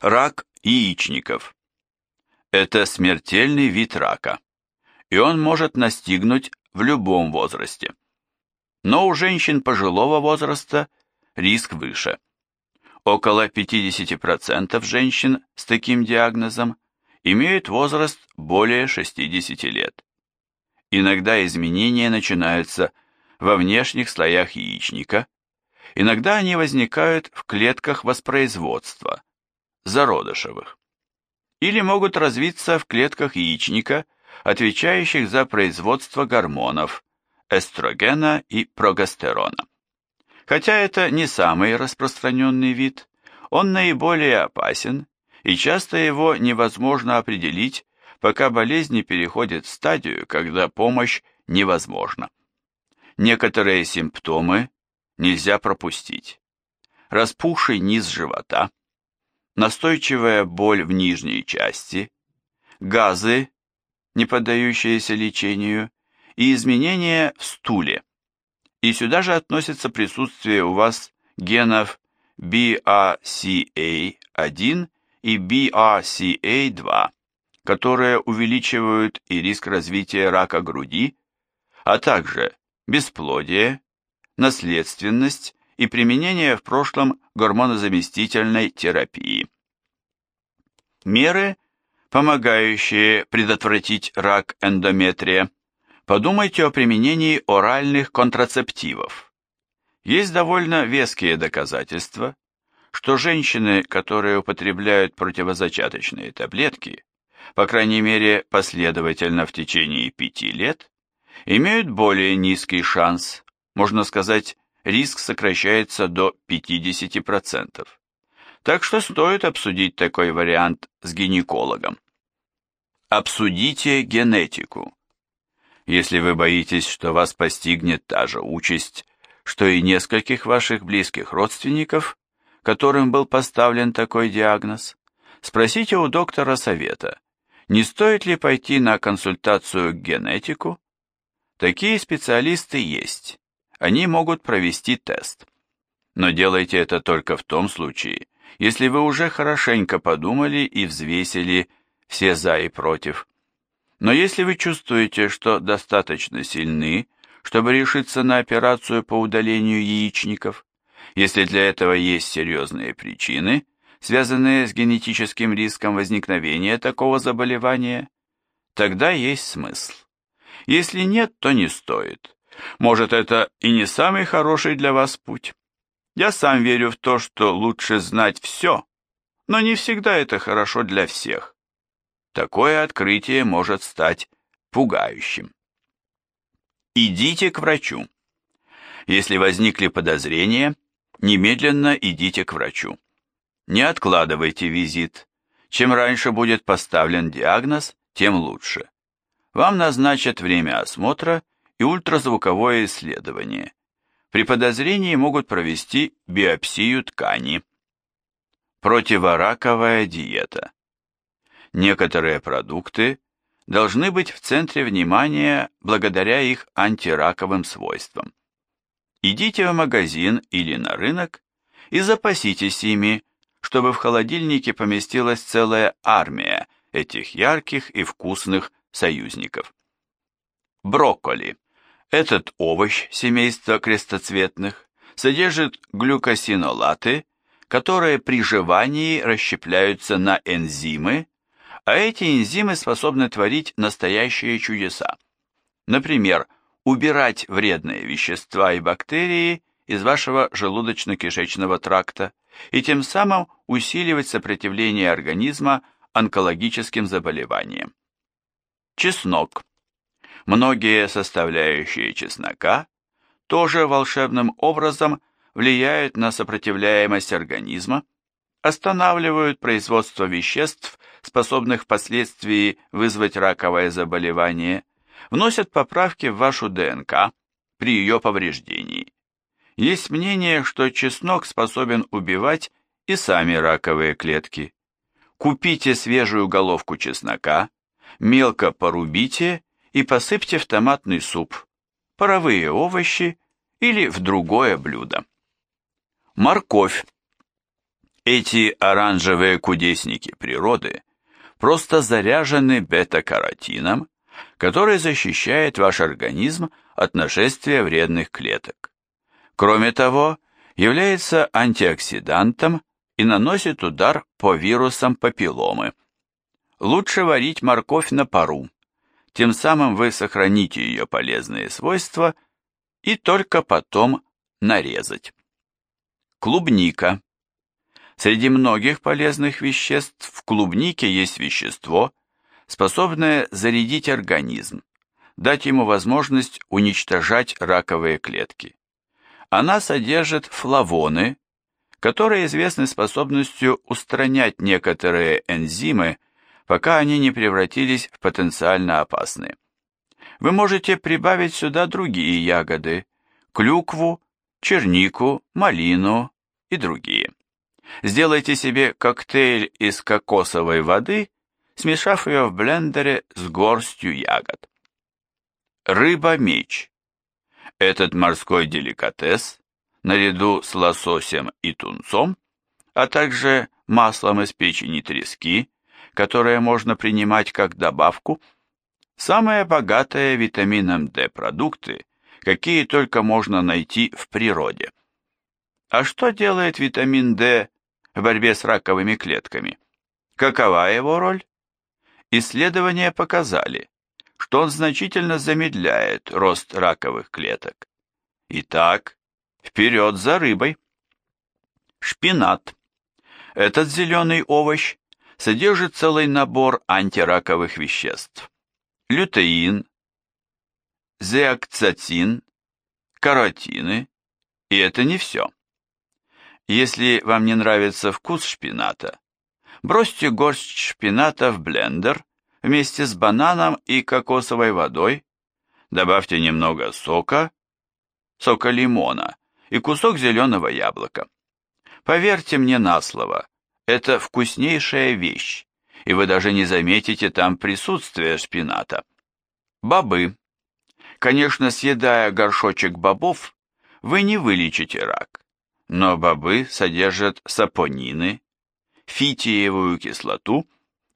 Рак яичников. Это смертельный вид рака, и он может настигнуть в любом возрасте. Но у женщин пожилого возраста риск выше. Около 50% женщин с таким диагнозом имеют возраст более 60 лет. Иногда изменения начинаются во внешних слоях яичника, иногда они возникают в клетках воспроизводства, зародышевых, или могут развиться в клетках яичника, отвечающих за производство гормонов, эстрогена и прогестерона. Хотя это не самый распространенный вид, он наиболее опасен, и часто его невозможно определить пока болезнь не переходит в стадию, когда помощь невозможна. Некоторые симптомы нельзя пропустить. Распухший низ живота, настойчивая боль в нижней части, газы, не поддающиеся лечению, и изменения в стуле. И сюда же относится присутствие у вас генов BRCA1 и BRCA2, которые увеличивают и риск развития рака груди, а также бесплодие, наследственность и применение в прошлом гормонозаместительной терапии. Меры, помогающие предотвратить рак эндометрия. Подумайте о применении оральных контрацептивов. Есть довольно веские доказательства, что женщины, которые употребляют противозачаточные таблетки, по крайней мере последовательно в течение пяти лет, имеют более низкий шанс, можно сказать, риск сокращается до 50%. Так что стоит обсудить такой вариант с гинекологом. Обсудите генетику. Если вы боитесь, что вас постигнет та же участь, что и нескольких ваших близких родственников, которым был поставлен такой диагноз, спросите у доктора совета, не стоит ли пойти на консультацию к генетику? Такие специалисты есть. Они могут провести тест. Но делайте это только в том случае, если вы уже хорошенько подумали и взвесили все за и против. Но если вы чувствуете, что достаточно сильны, чтобы решиться на операцию по удалению яичников, если для этого есть серьезные причины – связанные с генетическим риском возникновения такого заболевания, тогда есть смысл. Если нет, то не стоит. Может, это и не самый хороший для вас путь. Я сам верю в то, что лучше знать все, но не всегда это хорошо для всех. Такое открытие может стать пугающим. Идите к врачу. Если возникли подозрения, немедленно идите к врачу. Не откладывайте визит. Чем раньше будет поставлен диагноз, тем лучше. Вам назначат время осмотра и ультразвуковое исследование. При подозрении могут провести биопсию ткани. Противораковая диета. Некоторые продукты должны быть в центре внимания благодаря их антираковым свойствам. Идите в магазин или на рынок и запаситесь ими чтобы в холодильнике поместилась целая армия этих ярких и вкусных союзников. Брокколи. Этот овощ семейства крестоцветных содержит глюкосинолаты, которые при жевании расщепляются на энзимы, а эти энзимы способны творить настоящие чудеса. Например, убирать вредные вещества и бактерии из вашего желудочно-кишечного тракта, и тем самым усиливать сопротивление организма онкологическим заболеваниям. Чеснок. Многие составляющие чеснока тоже волшебным образом влияют на сопротивляемость организма, останавливают производство веществ, способных впоследствии вызвать раковое заболевание, вносят поправки в вашу ДНК при ее повреждении. Есть мнение, что чеснок способен убивать и сами раковые клетки. Купите свежую головку чеснока, мелко порубите и посыпьте в томатный суп, паровые овощи или в другое блюдо. Морковь. Эти оранжевые кудесники природы просто заряжены бета-каротином, который защищает ваш организм от нашествия вредных клеток. Кроме того, является антиоксидантом и наносит удар по вирусам папилломы. Лучше варить морковь на пару, тем самым вы сохраните ее полезные свойства и только потом нарезать. Клубника. Среди многих полезных веществ в клубнике есть вещество, способное зарядить организм, дать ему возможность уничтожать раковые клетки. Она содержит флавоны, которые известны способностью устранять некоторые энзимы, пока они не превратились в потенциально опасные. Вы можете прибавить сюда другие ягоды, клюкву, чернику, малину и другие. Сделайте себе коктейль из кокосовой воды, смешав ее в блендере с горстью ягод. Рыба-меч. Этот морской деликатес, наряду с лососем и тунцом, а также маслом из печени трески, которое можно принимать как добавку, самые богатые витамином D продукты, какие только можно найти в природе. А что делает витамин D в борьбе с раковыми клетками? Какова его роль? Исследования показали, что он значительно замедляет рост раковых клеток. Итак, вперед за рыбой. Шпинат. Этот зеленый овощ содержит целый набор антираковых веществ. Лютеин, зеакцатин, каротины, и это не все. Если вам не нравится вкус шпината, бросьте горсть шпината в блендер вместе с бананом и кокосовой водой, добавьте немного сока, сока лимона и кусок зеленого яблока. Поверьте мне на слово, это вкуснейшая вещь, и вы даже не заметите там присутствие шпината. Бобы. Конечно, съедая горшочек бобов, вы не вылечите рак, но бобы содержат сапонины, фитиевую кислоту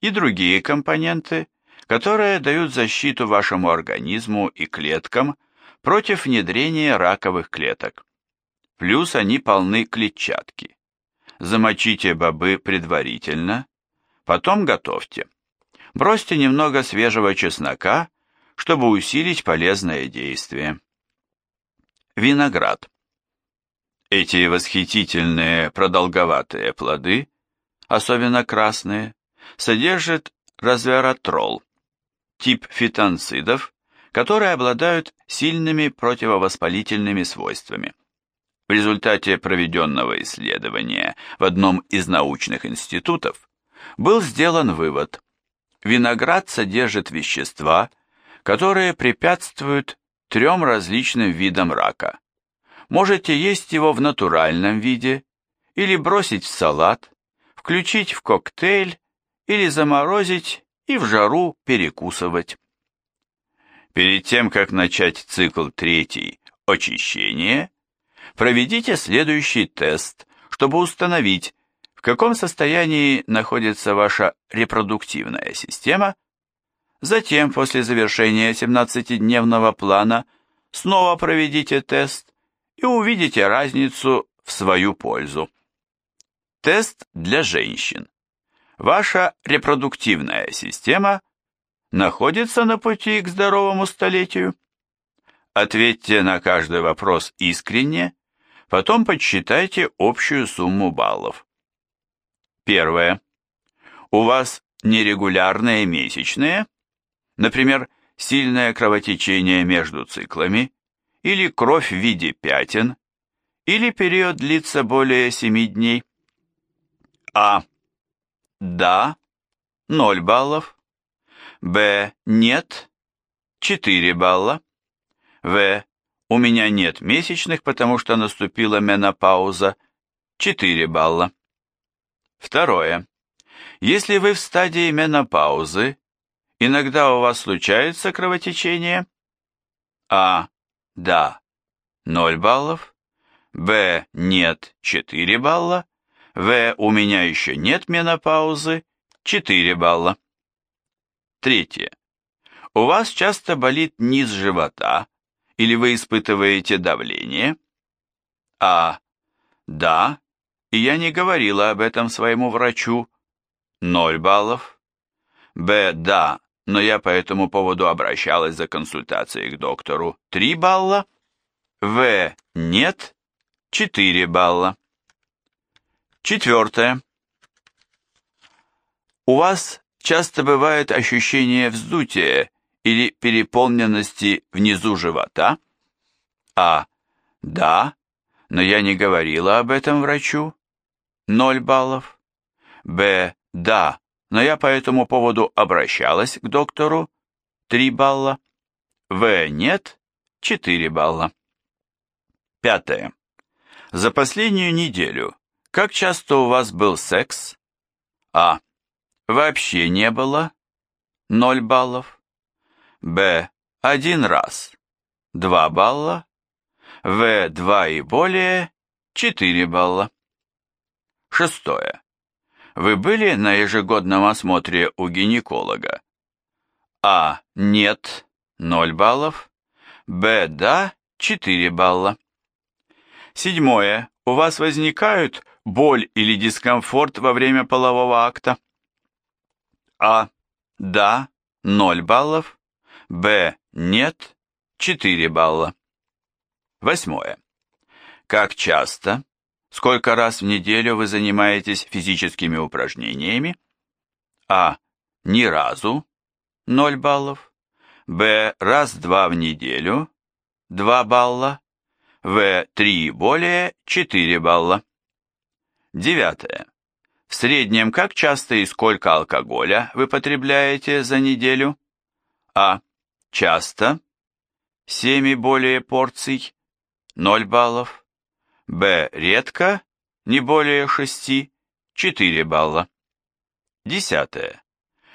и другие компоненты, которые дают защиту вашему организму и клеткам против внедрения раковых клеток. Плюс они полны клетчатки. Замочите бобы предварительно, потом готовьте. Бросьте немного свежего чеснока, чтобы усилить полезное действие. Виноград. Эти восхитительные продолговатые плоды, особенно красные, содержат развератрол, тип фитонцидов, которые обладают сильными противовоспалительными свойствами. В результате проведенного исследования в одном из научных институтов был сделан вывод. Виноград содержит вещества, которые препятствуют трем различным видам рака. Можете есть его в натуральном виде или бросить в салат, включить в коктейль или заморозить и в жару перекусывать. Перед тем, как начать цикл третий «Очищение», проведите следующий тест, чтобы установить, в каком состоянии находится ваша репродуктивная система – Затем, после завершения 17-дневного плана, снова проведите тест и увидите разницу в свою пользу. Тест для женщин. Ваша репродуктивная система находится на пути к здоровому столетию? Ответьте на каждый вопрос искренне, потом подсчитайте общую сумму баллов. Первое. У вас нерегулярные месячные? Например, сильное кровотечение между циклами, или кровь в виде пятен, или период длится более 7 дней. А. Да, 0 баллов. Б. Нет, 4 балла. В. У меня нет месячных, потому что наступила менопауза, 4 балла. Второе. Если вы в стадии менопаузы Иногда у вас случается кровотечение? А. Да. 0 баллов. Б. Нет. 4 балла. В. У меня еще нет менопаузы. 4 балла. Третье. У вас часто болит низ живота или вы испытываете давление? А. Да, и я не говорила об этом своему врачу. 0 баллов. Б. Да, но я по этому поводу обращалась за консультацией к доктору. 3 балла. В. Нет. 4 балла. Четвертое. У вас часто бывает ощущение вздутия или переполненности внизу живота? А. Да, но я не говорила об этом врачу. 0 баллов. Б. Да, но я по этому поводу обращалась к доктору. 3 балла. В. Нет. 4 балла. Пятое. За последнюю неделю как часто у вас был секс? А. Вообще не было. 0 баллов. Б. Один раз. 2 балла. В. Два и более. 4 балла. Шестое. Вы были на ежегодном осмотре у гинеколога? А. Нет. 0 баллов. Б. Да. 4 балла. Седьмое. У вас возникают боль или дискомфорт во время полового акта? А. Да, 0 баллов. Б. Нет, 4 балла. Восьмое. Как часто, сколько раз в неделю вы занимаетесь физическими упражнениями? А. Ни разу, 0 баллов. Б. Раз-два в неделю, 2 балла. В. Три и более, 4 балла. Девятое. В среднем, как часто и сколько алкоголя вы потребляете за неделю? А. Часто. 7 и более порций. 0 баллов. Б. Редко. Не более 6. 4 балла. Десятое.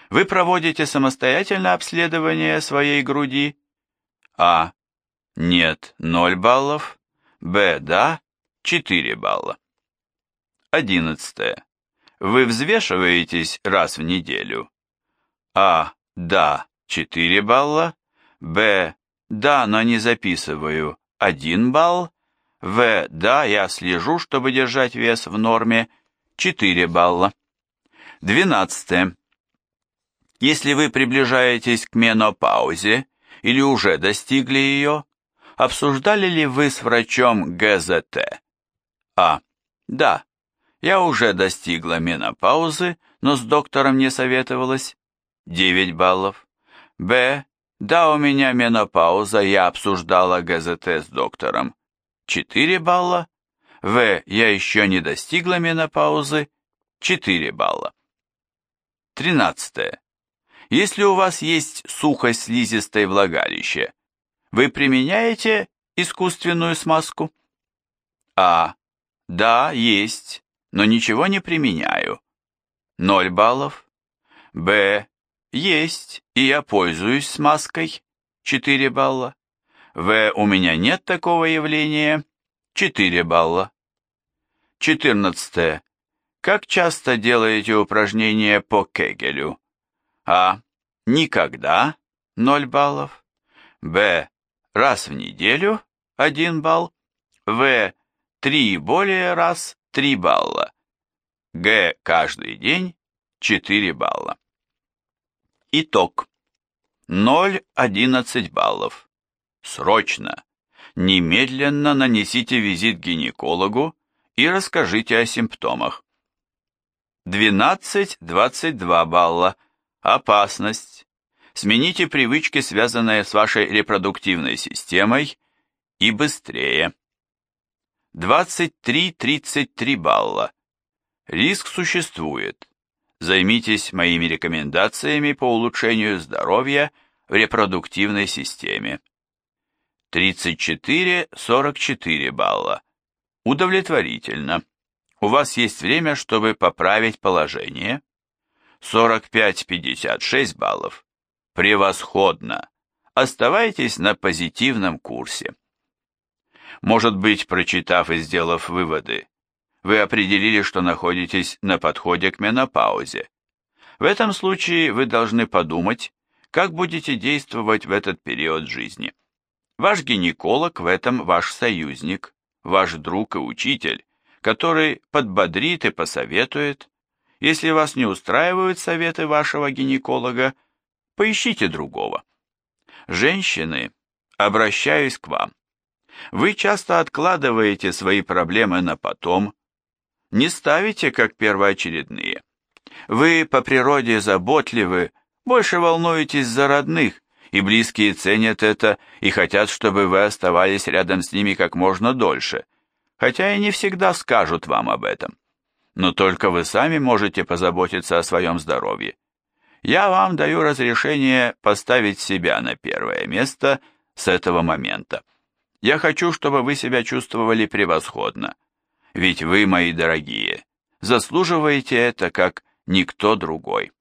Вы проводите самостоятельно обследование своей груди? А. Нет. 0 баллов. Б. Да. 4 балла. Одиннадцатое. Вы взвешиваетесь раз в неделю? А. Да, 4 балла. Б. Да, но не записываю. 1 балл. В. Да, я слежу, чтобы держать вес в норме. 4 балла. Двенадцатое. Если вы приближаетесь к менопаузе или уже достигли ее, обсуждали ли вы с врачом ГЗТ? А. Да. Я уже достигла менопаузы, но с доктором не советовалась. 9 баллов. Б. Да, у меня менопауза, я обсуждала ГЗТ с доктором. 4 балла. В. Я еще не достигла менопаузы. 4 балла. 13. Если у вас есть сухость слизистой влагалище, вы применяете искусственную смазку? А. Да, есть но ничего не применяю. 0 баллов. Б. Есть, и я пользуюсь смазкой. 4 балла. В. У меня нет такого явления. 4 балла. 14. Как часто делаете упражнения по Кегелю? А. Никогда. 0 баллов. Б. Раз в неделю. 1 балл. В. Три и более раз 3 балла. Г каждый день 4 балла. Итог. 0-11 баллов. Срочно, немедленно нанесите визит гинекологу и расскажите о симптомах. 12-22 балла. Опасность. Смените привычки, связанные с вашей репродуктивной системой, и быстрее. 23-33 балла. Риск существует. Займитесь моими рекомендациями по улучшению здоровья в репродуктивной системе. 34-44 балла. Удовлетворительно. У вас есть время, чтобы поправить положение. 45-56 баллов. Превосходно. Оставайтесь на позитивном курсе. Может быть, прочитав и сделав выводы, Вы определили, что находитесь на подходе к менопаузе. В этом случае вы должны подумать, как будете действовать в этот период жизни. Ваш гинеколог в этом ваш союзник, ваш друг и учитель, который подбодрит и посоветует. Если вас не устраивают советы вашего гинеколога, поищите другого. Женщины, обращаюсь к вам. Вы часто откладываете свои проблемы на потом, не ставите как первоочередные. Вы по природе заботливы, больше волнуетесь за родных, и близкие ценят это и хотят, чтобы вы оставались рядом с ними как можно дольше, хотя и не всегда скажут вам об этом. Но только вы сами можете позаботиться о своем здоровье. Я вам даю разрешение поставить себя на первое место с этого момента. Я хочу, чтобы вы себя чувствовали превосходно. Ведь вы, мои дорогие, заслуживаете это как никто другой.